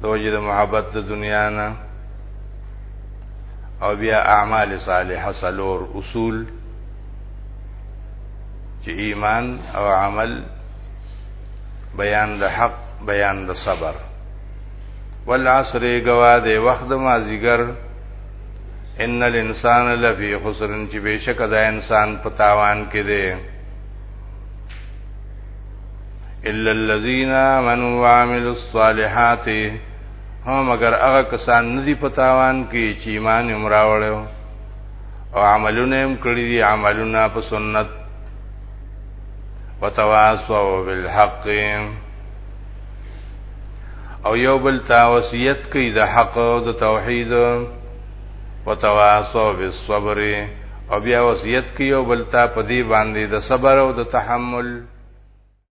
د وجه د محبت د دنیا نه او بیا اعمال صالحه سلور اصول چې ایمان او عمل بیان د حق بیان د صبر والعصر گوا دے وقت د مازیګر ان الانسان لفی خسر چې بشک دا انسان پتاوان کې دی الا الذين امنوا وعملوا الصالحات هم مگر هغه کسان ندي پتاوان کې چې ایمان هم راوړل او عملونه هم کړی دي عملونه په سنت وتواصوا بالحق او یو بل تا وصیت کوي د حق او د توحید وتواصوا بالصبر او بیا وصیت کوي او بل ته په دې باندې د صبر او د تحمل